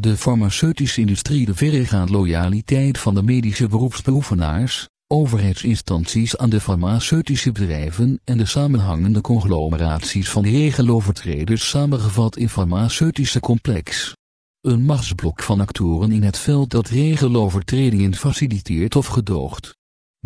De farmaceutische industrie de verregaand loyaliteit van de medische beroepsbeoefenaars, overheidsinstanties aan de farmaceutische bedrijven en de samenhangende conglomeraties van regelovertreders samengevat in farmaceutische complex. Een machtsblok van actoren in het veld dat regelovertredingen faciliteert of gedoogt.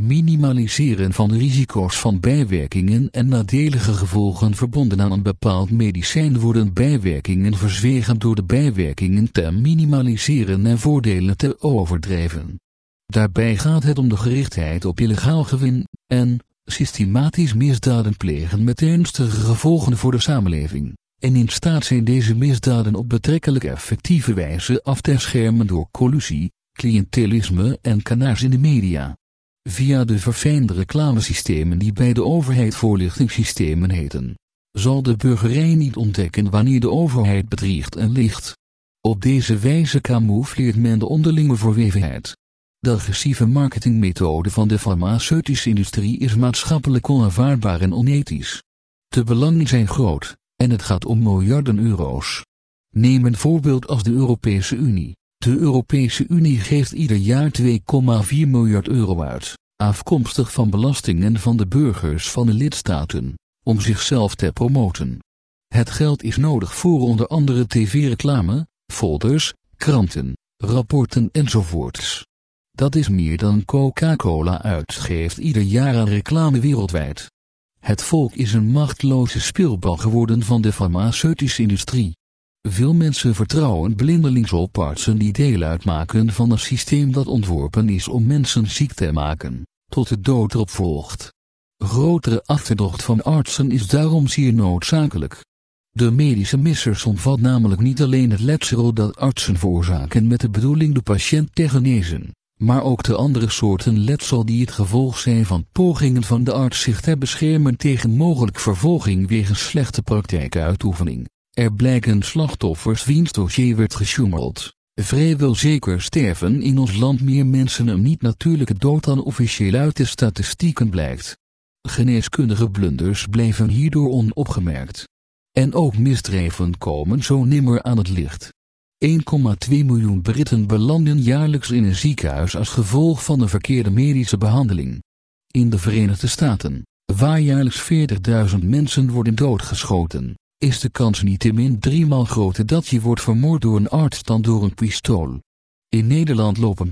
Minimaliseren van de risico's van bijwerkingen en nadelige gevolgen verbonden aan een bepaald medicijn worden bijwerkingen verzwegen door de bijwerkingen te minimaliseren en voordelen te overdrijven. Daarbij gaat het om de gerichtheid op illegaal gewin en systematisch misdaden plegen met ernstige gevolgen voor de samenleving, en in staat zijn deze misdaden op betrekkelijk effectieve wijze af te schermen door collusie, cliëntelisme en kanaars in de media. Via de verfijnde reclamesystemen die bij de overheid voorlichtingssystemen heten, zal de burgerij niet ontdekken wanneer de overheid bedriegt en liegt. Op deze wijze camoufleert men de onderlinge verwevenheid. De agressieve marketingmethode van de farmaceutische industrie is maatschappelijk onaanvaardbaar en onethisch. De belangen zijn groot, en het gaat om miljarden euro's. Neem een voorbeeld als de Europese Unie. De Europese Unie geeft ieder jaar 2,4 miljard euro uit, afkomstig van belastingen van de burgers van de lidstaten, om zichzelf te promoten. Het geld is nodig voor onder andere tv-reclame, folders, kranten, rapporten enzovoorts. Dat is meer dan Coca-Cola uitgeeft ieder jaar aan reclame wereldwijd. Het volk is een machtloze speelbal geworden van de farmaceutische industrie. Veel mensen vertrouwen blindelings op artsen die deel uitmaken van een systeem dat ontworpen is om mensen ziek te maken, tot de dood erop volgt. Grotere achterdocht van artsen is daarom zeer noodzakelijk. De medische missers omvat namelijk niet alleen het letsel dat artsen veroorzaken met de bedoeling de patiënt te genezen, maar ook de andere soorten letsel die het gevolg zijn van pogingen van de arts zich te beschermen tegen mogelijk vervolging wegens slechte praktijkuitoefening. Er blijken slachtoffers wiens dossier werd gesjoemeld. Vrijwel zeker sterven in ons land meer mensen een niet-natuurlijke dood dan officieel uit de statistieken blijkt. Geneeskundige blunders blijven hierdoor onopgemerkt. En ook misdrijven komen zo nimmer aan het licht. 1,2 miljoen Britten belanden jaarlijks in een ziekenhuis als gevolg van een verkeerde medische behandeling. In de Verenigde Staten, waar jaarlijks 40.000 mensen worden doodgeschoten, is de kans niettemin driemaal groter dat je wordt vermoord door een arts dan door een pistool. In Nederland lopen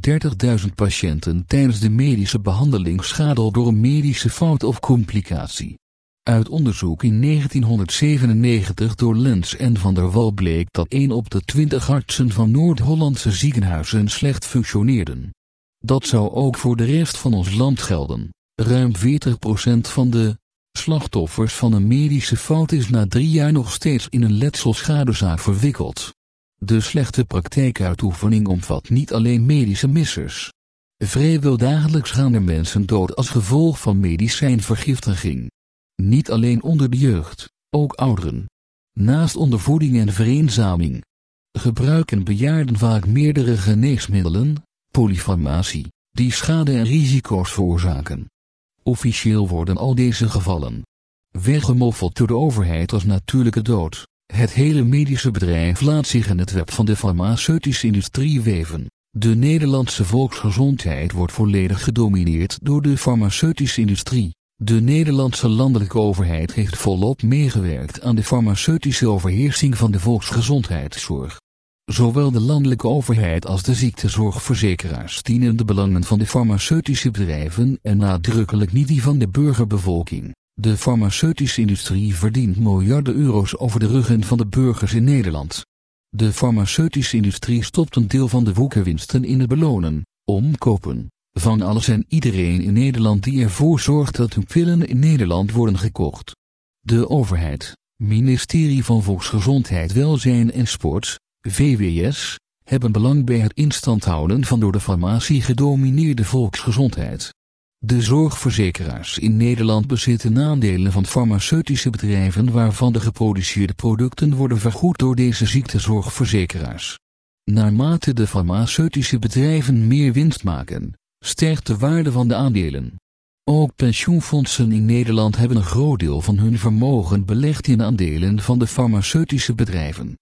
30.000 patiënten tijdens de medische behandeling schade door een medische fout of complicatie. Uit onderzoek in 1997 door Lens en van der Wal bleek dat 1 op de 20 artsen van Noord-Hollandse ziekenhuizen slecht functioneerden. Dat zou ook voor de rest van ons land gelden. Ruim 40% van de slachtoffers van een medische fout is na drie jaar nog steeds in een letselschadezaak verwikkeld. De slechte praktijkuitoefening omvat niet alleen medische missers. Vrijwel dagelijks gaan er mensen dood als gevolg van medicijnvergiftiging. Niet alleen onder de jeugd, ook ouderen. Naast ondervoeding en vereenzaming gebruiken bejaarden vaak meerdere geneesmiddelen, polyfarmacie, die schade en risico's veroorzaken. Officieel worden al deze gevallen weggemoffeld door de overheid als natuurlijke dood. Het hele medische bedrijf laat zich in het web van de farmaceutische industrie weven. De Nederlandse volksgezondheid wordt volledig gedomineerd door de farmaceutische industrie. De Nederlandse landelijke overheid heeft volop meegewerkt aan de farmaceutische overheersing van de volksgezondheidszorg. Zowel de landelijke overheid als de ziektezorgverzekeraars dienen de belangen van de farmaceutische bedrijven en nadrukkelijk niet die van de burgerbevolking. De farmaceutische industrie verdient miljarden euro's over de ruggen van de burgers in Nederland. De farmaceutische industrie stopt een deel van de woekerwinsten in het belonen, omkopen, van alles en iedereen in Nederland die ervoor zorgt dat hun pillen in Nederland worden gekocht. De overheid, ministerie van Volksgezondheid, Welzijn en Sport, VWS, hebben belang bij het instand houden van door de farmacie gedomineerde volksgezondheid. De zorgverzekeraars in Nederland bezitten aandelen van farmaceutische bedrijven waarvan de geproduceerde producten worden vergoed door deze ziektezorgverzekeraars. Naarmate de farmaceutische bedrijven meer winst maken, stijgt de waarde van de aandelen. Ook pensioenfondsen in Nederland hebben een groot deel van hun vermogen belegd in aandelen van de farmaceutische bedrijven.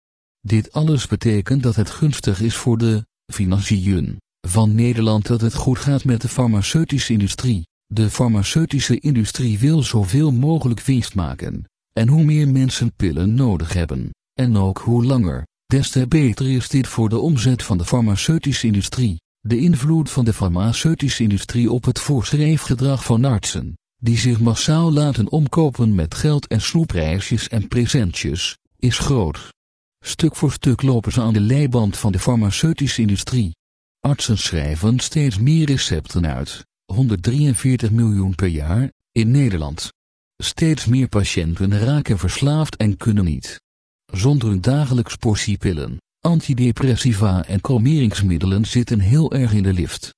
Dit alles betekent dat het gunstig is voor de financiën van Nederland dat het goed gaat met de farmaceutische industrie. De farmaceutische industrie wil zoveel mogelijk winst maken. En hoe meer mensen pillen nodig hebben, en ook hoe langer, des te beter is dit voor de omzet van de farmaceutische industrie. De invloed van de farmaceutische industrie op het voorschrijfgedrag van artsen, die zich massaal laten omkopen met geld en snoepreisjes en presentjes, is groot. Stuk voor stuk lopen ze aan de leiband van de farmaceutische industrie. Artsen schrijven steeds meer recepten uit, 143 miljoen per jaar, in Nederland. Steeds meer patiënten raken verslaafd en kunnen niet. Zonder een dagelijks portie pillen, antidepressiva en kalmeringsmiddelen zitten heel erg in de lift.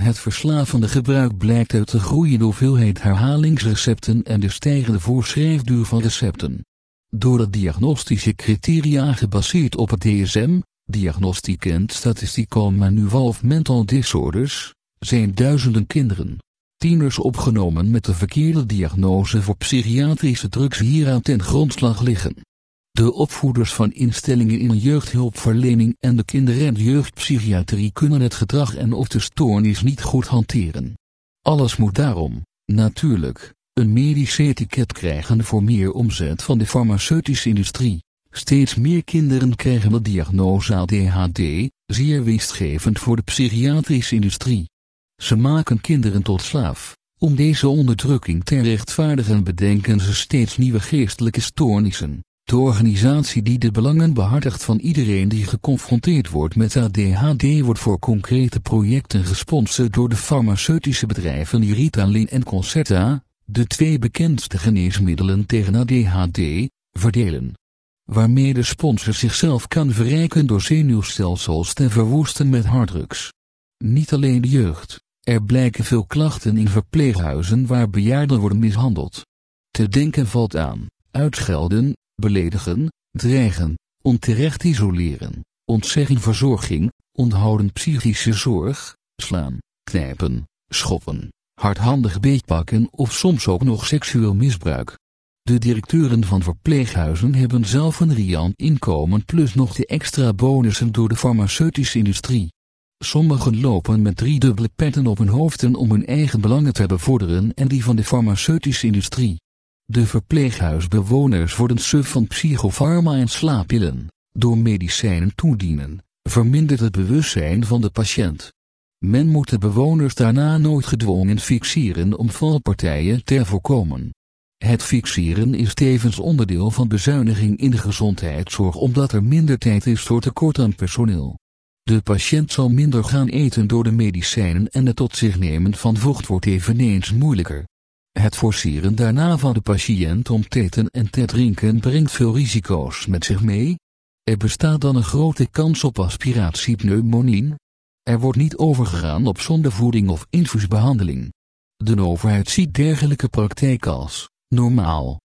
Het verslavende gebruik blijkt uit de groeiende hoeveelheid herhalingsrecepten en de stijgende voorschrijfduur van recepten. Door de diagnostische criteria gebaseerd op het DSM, Diagnostic and Statistical Manual of Mental Disorders, zijn duizenden kinderen, tieners opgenomen met de verkeerde diagnose voor psychiatrische drugs hieraan ten grondslag liggen. De opvoeders van instellingen in jeugdhulpverlening en de kinder- en jeugdpsychiatrie kunnen het gedrag en of de stoornis niet goed hanteren. Alles moet daarom, natuurlijk, een medisch etiket krijgen voor meer omzet van de farmaceutische industrie. Steeds meer kinderen krijgen de diagnose ADHD, zeer winstgevend voor de psychiatrische industrie. Ze maken kinderen tot slaaf. Om deze onderdrukking te rechtvaardigen bedenken ze steeds nieuwe geestelijke stoornissen. De organisatie die de belangen behartigt van iedereen die geconfronteerd wordt met ADHD wordt voor concrete projecten gesponsord door de farmaceutische bedrijven Ritalin en Concerta, de twee bekendste geneesmiddelen tegen ADHD, verdelen. Waarmee de sponsor zichzelf kan verrijken door zenuwstelsels te verwoesten met harddrugs. Niet alleen de jeugd, er blijken veel klachten in verpleeghuizen waar bejaarden worden mishandeld. Te denken valt aan, uitschelden, beledigen, dreigen, onterecht isoleren, ontzegging verzorging, onthouden psychische zorg, slaan, knijpen, schoppen, hardhandig beetpakken of soms ook nog seksueel misbruik. De directeuren van verpleeghuizen hebben zelf een riant inkomen plus nog de extra bonussen door de farmaceutische industrie. Sommigen lopen met drie dubbele petten op hun hoofden om hun eigen belangen te bevorderen en die van de farmaceutische industrie. De verpleeghuisbewoners worden suf van psychofarma en slaappillen. Door medicijnen toedienen, vermindert het bewustzijn van de patiënt. Men moet de bewoners daarna nooit gedwongen fixeren om valpartijen te voorkomen. Het fixeren is tevens onderdeel van bezuiniging in de gezondheidszorg omdat er minder tijd is voor tekort aan personeel. De patiënt zal minder gaan eten door de medicijnen en het tot zich nemen van vocht wordt eveneens moeilijker. Het forceren daarna van de patiënt om te eten en te drinken brengt veel risico's met zich mee. Er bestaat dan een grote kans op aspiratiepneumonie. Er wordt niet overgegaan op zondevoeding of infuusbehandeling. De overheid ziet dergelijke praktijk als normaal.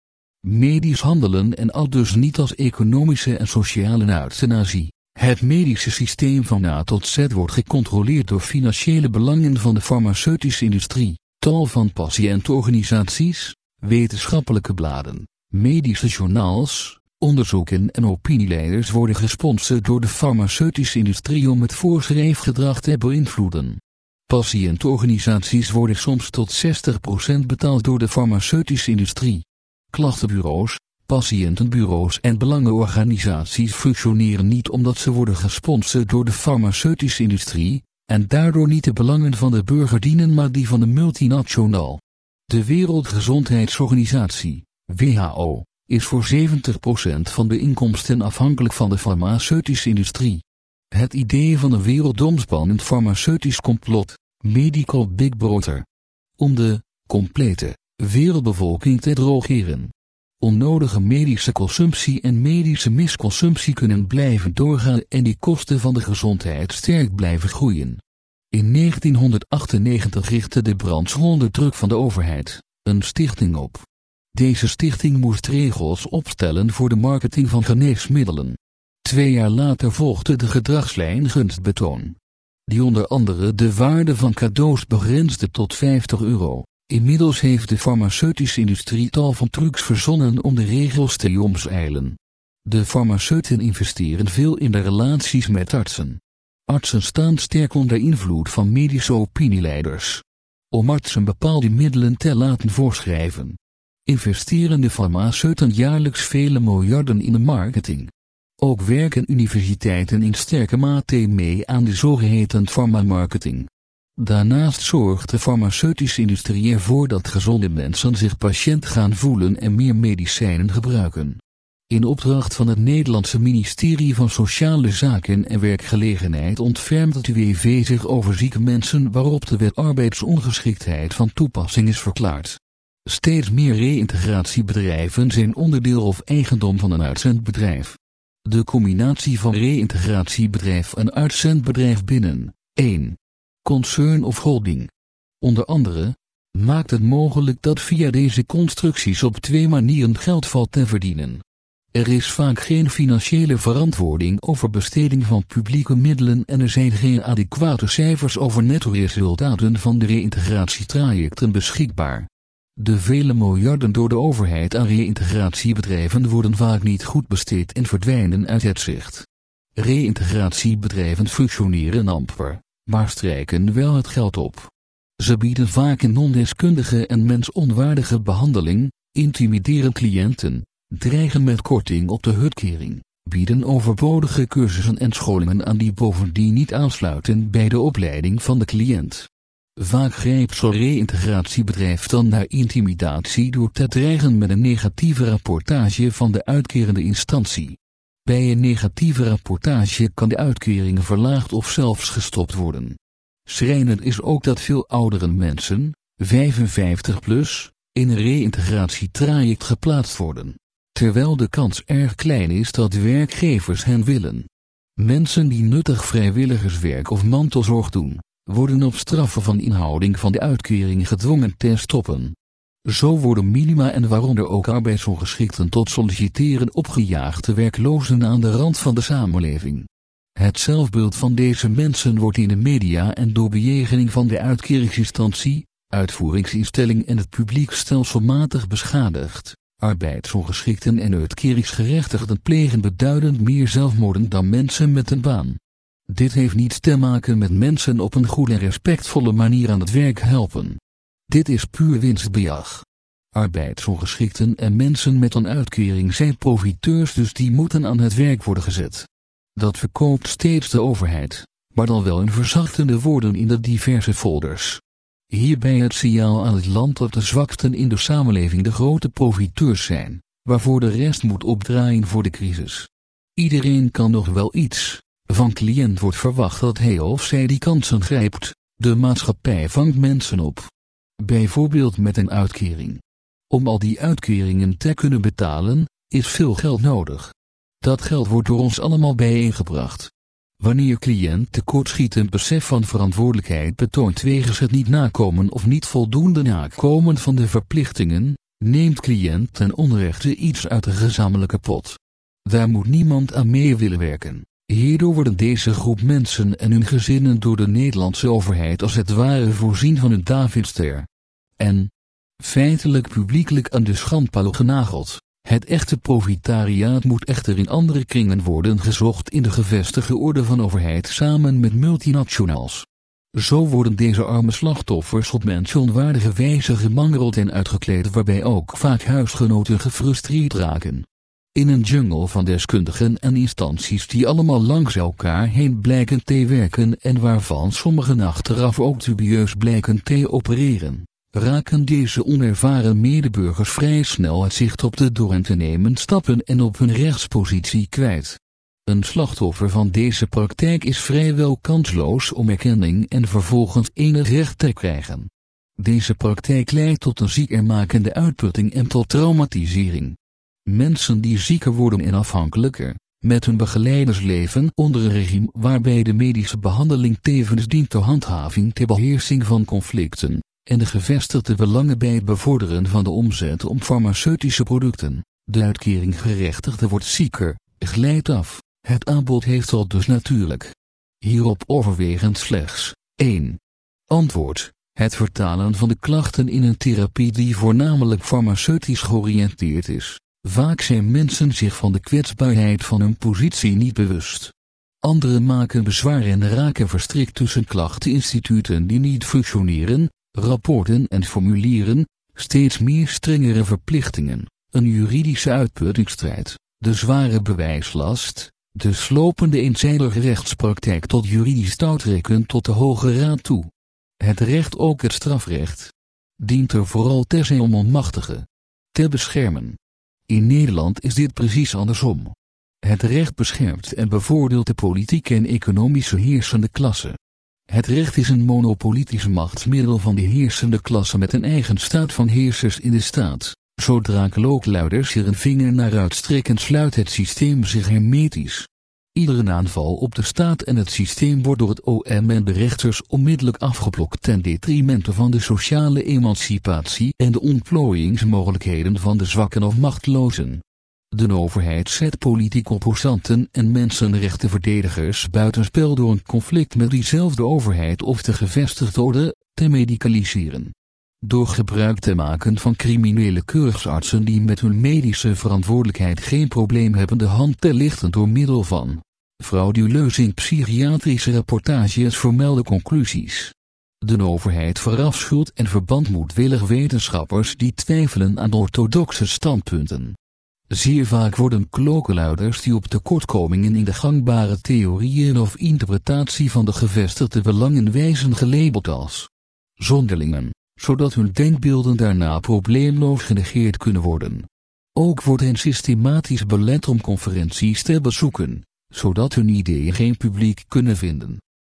Medisch handelen en al dus niet als economische en sociale euthanasie. Het medische systeem van A tot Z wordt gecontroleerd door financiële belangen van de farmaceutische industrie. Tal van patiëntorganisaties, wetenschappelijke bladen, medische journaals, onderzoeken en opinieleiders worden gesponsord door de farmaceutische industrie om het voorschrijfgedrag te beïnvloeden. Patiëntorganisaties worden soms tot 60% betaald door de farmaceutische industrie. Klachtenbureaus, patiëntenbureaus en belangenorganisaties functioneren niet omdat ze worden gesponsord door de farmaceutische industrie, en daardoor niet de belangen van de burger dienen maar die van de multinational. De Wereldgezondheidsorganisatie, WHO, is voor 70% van de inkomsten afhankelijk van de farmaceutische industrie. Het idee van een wereldomspannend farmaceutisch complot, Medical Big Brother. Om de complete wereldbevolking te drogeren. Onnodige medische consumptie en medische misconsumptie kunnen blijven doorgaan en die kosten van de gezondheid sterk blijven groeien. In 1998 richtte de onder druk van de overheid een stichting op. Deze stichting moest regels opstellen voor de marketing van geneesmiddelen. Twee jaar later volgde de gedragslijn gunstbetoon. Die onder andere de waarde van cadeaus begrensde tot 50 euro. Inmiddels heeft de farmaceutische industrie tal van trucs verzonnen om de regels te omzeilen. De farmaceuten investeren veel in de relaties met artsen. Artsen staan sterk onder invloed van medische opinieleiders. Om artsen bepaalde middelen te laten voorschrijven, investeren de farmaceuten jaarlijks vele miljarden in de marketing. Ook werken universiteiten in sterke mate mee aan de zogeheten farmamarketing. Daarnaast zorgt de farmaceutische industrie ervoor dat gezonde mensen zich patiënt gaan voelen en meer medicijnen gebruiken. In opdracht van het Nederlandse ministerie van Sociale Zaken en Werkgelegenheid ontfermt het UWV zich over zieke mensen waarop de wet arbeidsongeschiktheid van toepassing is verklaard. Steeds meer reïntegratiebedrijven zijn onderdeel of eigendom van een uitzendbedrijf. De combinatie van reïntegratiebedrijf en uitzendbedrijf binnen 1. Concern of holding. Onder andere, maakt het mogelijk dat via deze constructies op twee manieren geld valt te verdienen. Er is vaak geen financiële verantwoording over besteding van publieke middelen en er zijn geen adequate cijfers over netto-resultaten van de reïntegratietrajecten beschikbaar. De vele miljarden door de overheid aan reïntegratiebedrijven worden vaak niet goed besteed en verdwijnen uit het zicht. Reïntegratiebedrijven functioneren amper, maar strijken wel het geld op. Ze bieden vaak een non-deskundige en mensonwaardige behandeling, intimideren cliënten, dreigen met korting op de hutkering, bieden overbodige cursussen en scholingen aan die bovendien niet aansluiten bij de opleiding van de cliënt. Vaak grijpt zo'n reïntegratiebedrijf dan naar intimidatie door te dreigen met een negatieve rapportage van de uitkerende instantie. Bij een negatieve rapportage kan de uitkering verlaagd of zelfs gestopt worden. Schrijnend is ook dat veel oudere mensen, 55 plus, in een reïntegratietraject geplaatst worden terwijl de kans erg klein is dat werkgevers hen willen. Mensen die nuttig vrijwilligerswerk of mantelzorg doen, worden op straffen van inhouding van de uitkering gedwongen te stoppen. Zo worden minima en waaronder ook arbeidsongeschikten tot solliciteren opgejaagde werklozen aan de rand van de samenleving. Het zelfbeeld van deze mensen wordt in de media en door bejegening van de uitkeringsinstantie, uitvoeringsinstelling en het publiek stelselmatig beschadigd. Arbeidsongeschikten en uitkeringsgerechtigden plegen beduidend meer zelfmoorden dan mensen met een baan. Dit heeft niets te maken met mensen op een goede en respectvolle manier aan het werk helpen. Dit is puur winstbejag. Arbeidsongeschikten en mensen met een uitkering zijn profiteurs dus die moeten aan het werk worden gezet. Dat verkoopt steeds de overheid, maar dan wel in verzachtende woorden in de diverse folders. Hierbij het signaal aan het land dat de zwaksten in de samenleving de grote profiteurs zijn, waarvoor de rest moet opdraaien voor de crisis. Iedereen kan nog wel iets. Van cliënt wordt verwacht dat hij of zij die kansen grijpt. De maatschappij vangt mensen op. Bijvoorbeeld met een uitkering. Om al die uitkeringen te kunnen betalen, is veel geld nodig. Dat geld wordt door ons allemaal bijeengebracht. Wanneer cliënt tekortschiet een besef van verantwoordelijkheid betoont wegens het niet nakomen of niet voldoende nakomen van de verplichtingen, neemt cliënt ten onrechte iets uit de gezamenlijke pot. Daar moet niemand aan mee willen werken. Hierdoor worden deze groep mensen en hun gezinnen door de Nederlandse overheid als het ware voorzien van een Davidster. En, feitelijk publiekelijk aan de schandpaal genageld. Het echte profitariaat moet echter in andere kringen worden gezocht in de gevestigde orde van overheid samen met multinationals. Zo worden deze arme slachtoffers op mensenwaardige wijze gemangeld en uitgekleed waarbij ook vaak huisgenoten gefrustreerd raken. In een jungle van deskundigen en instanties die allemaal langs elkaar heen blijken te werken en waarvan sommigen achteraf ook dubieus blijken te opereren raken deze onervaren medeburgers vrij snel het zicht op de door hen te nemen stappen en op hun rechtspositie kwijt. Een slachtoffer van deze praktijk is vrijwel kansloos om erkenning en vervolgens enig recht te krijgen. Deze praktijk leidt tot een ziekermakende uitputting en tot traumatisering. Mensen die zieker worden en afhankelijker, met hun begeleiders leven onder een regime waarbij de medische behandeling tevens dient ter handhaving ter beheersing van conflicten, en de gevestigde belangen bij het bevorderen van de omzet om farmaceutische producten. De uitkeringgerechtigde wordt zieker, glijdt af. Het aanbod heeft al dus natuurlijk. Hierop overwegend slechts 1. Antwoord. Het vertalen van de klachten in een therapie die voornamelijk farmaceutisch georiënteerd is, Vaak zijn mensen zich van de kwetsbaarheid van hun positie niet bewust. Anderen maken bezwaar en raken verstrikt tussen klachteninstituten die niet functioneren, rapporten en formulieren, steeds meer strengere verplichtingen, een juridische uitputtingsstrijd, de zware bewijslast, de slopende eenzijdige rechtspraktijk tot juridisch touwtrekken tot de Hoge Raad toe. Het recht ook het strafrecht. Dient er vooral terzij om onmachtigen te beschermen. In Nederland is dit precies andersom. Het recht beschermt en bevoordeelt de politieke en economische heersende klasse. Het recht is een monopolitisch machtsmiddel van de heersende klasse met een eigen staat van heersers in de staat. Zodra klookluiders er een vinger naar uitstrekken sluit het systeem zich hermetisch. Iedere aanval op de staat en het systeem wordt door het OM en de rechters onmiddellijk afgeblokt ten detrimente van de sociale emancipatie en de ontplooiingsmogelijkheden van de zwakken of machtlozen. De overheid zet politiek opposanten en mensenrechtenverdedigers buitenspel door een conflict met diezelfde overheid of de gevestigde orde te medicaliseren. Door gebruik te maken van criminele keursartsen die met hun medische verantwoordelijkheid geen probleem hebben de hand te lichten door middel van frauduleus in psychiatrische rapportages vermelde conclusies. De overheid verafschuwt en verband moedwillig wetenschappers die twijfelen aan orthodoxe standpunten. Zeer vaak worden klokkenluiders die op tekortkomingen in de gangbare theorieën of interpretatie van de gevestigde belangen wijzen gelabeld als zonderlingen, zodat hun denkbeelden daarna probleemloos genegeerd kunnen worden. Ook wordt hen systematisch belet om conferenties te bezoeken, zodat hun ideeën geen publiek kunnen vinden.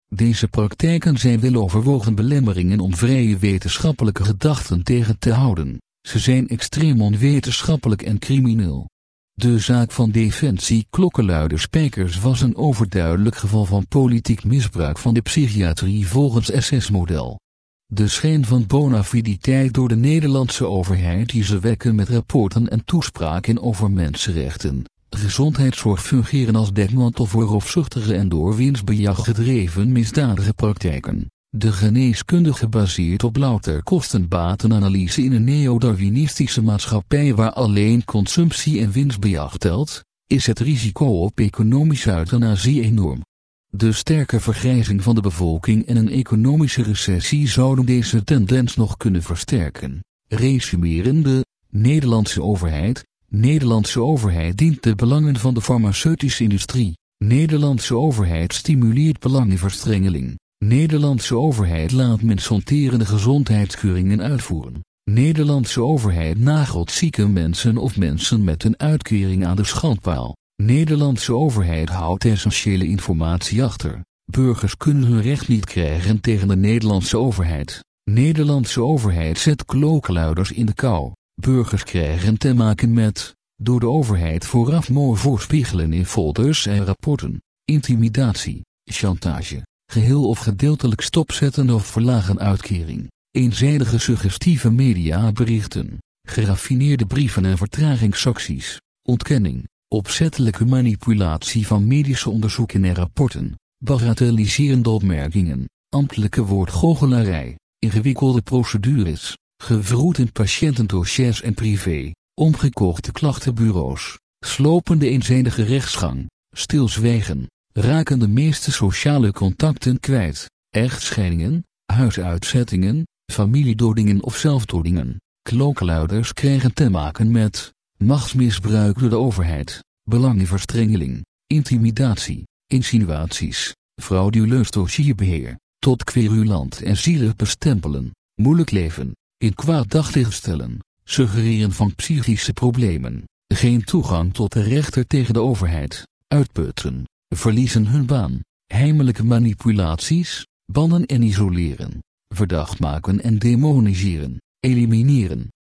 Deze praktijken zijn weloverwogen belemmeringen om vrije wetenschappelijke gedachten tegen te houden. Ze zijn extreem onwetenschappelijk en crimineel. De zaak van Defensie Klokkenluider Spijkers was een overduidelijk geval van politiek misbruik van de psychiatrie volgens SS-model. De schijn van bonafiditeit door de Nederlandse overheid die ze wekken met rapporten en toespraken over mensenrechten, gezondheidszorg fungeren als dekmantel voor roofzuchtige en door winstbejag gedreven misdadige praktijken. De geneeskunde gebaseerd op louter kostenbatenanalyse in een neo-Darwinistische maatschappij waar alleen consumptie en winstbejag telt, is het risico op economische euthanasie enorm. De sterke vergrijzing van de bevolking en een economische recessie zouden deze tendens nog kunnen versterken. Resumerende, Nederlandse overheid, Nederlandse overheid dient de belangen van de farmaceutische industrie. Nederlandse overheid stimuleert belangenverstrengeling. Nederlandse overheid laat mensonterende gezondheidskeuringen uitvoeren. Nederlandse overheid nagelt zieke mensen of mensen met een uitkering aan de schandpaal. Nederlandse overheid houdt essentiële informatie achter. Burgers kunnen hun recht niet krijgen tegen de Nederlandse overheid. Nederlandse overheid zet klokluiders in de kou. Burgers krijgen te maken met, door de overheid vooraf mooi voorspiegelen in folders en rapporten, intimidatie, chantage, geheel of gedeeltelijk stopzetten of verlagen uitkering, eenzijdige suggestieve mediaberichten, geraffineerde brieven en vertragingsacties, ontkenning, opzettelijke manipulatie van medische onderzoeken en rapporten, bagatelliserende opmerkingen, ambtelijke woordgoochelarij, ingewikkelde procedures, gevroed in patiëntendossiers en privé, omgekochte klachtenbureaus, slopende eenzijdige rechtsgang, stilzwijgen, raken de meeste sociale contacten kwijt, echtscheidingen, huisuitzettingen, familiedodingen of zelfdodingen. Klokkenluiders krijgen te maken met machtsmisbruik door de overheid, belangenverstrengeling, intimidatie, insinuaties, frauduleus dossierbeheer, tot querulant en zielig bestempelen, moeilijk leven, in kwaad daglicht stellen, suggereren van psychische problemen, geen toegang tot de rechter tegen de overheid, uitputten, verliezen hun baan, heimelijke manipulaties, bannen en isoleren, verdacht maken en demoniseren, elimineren,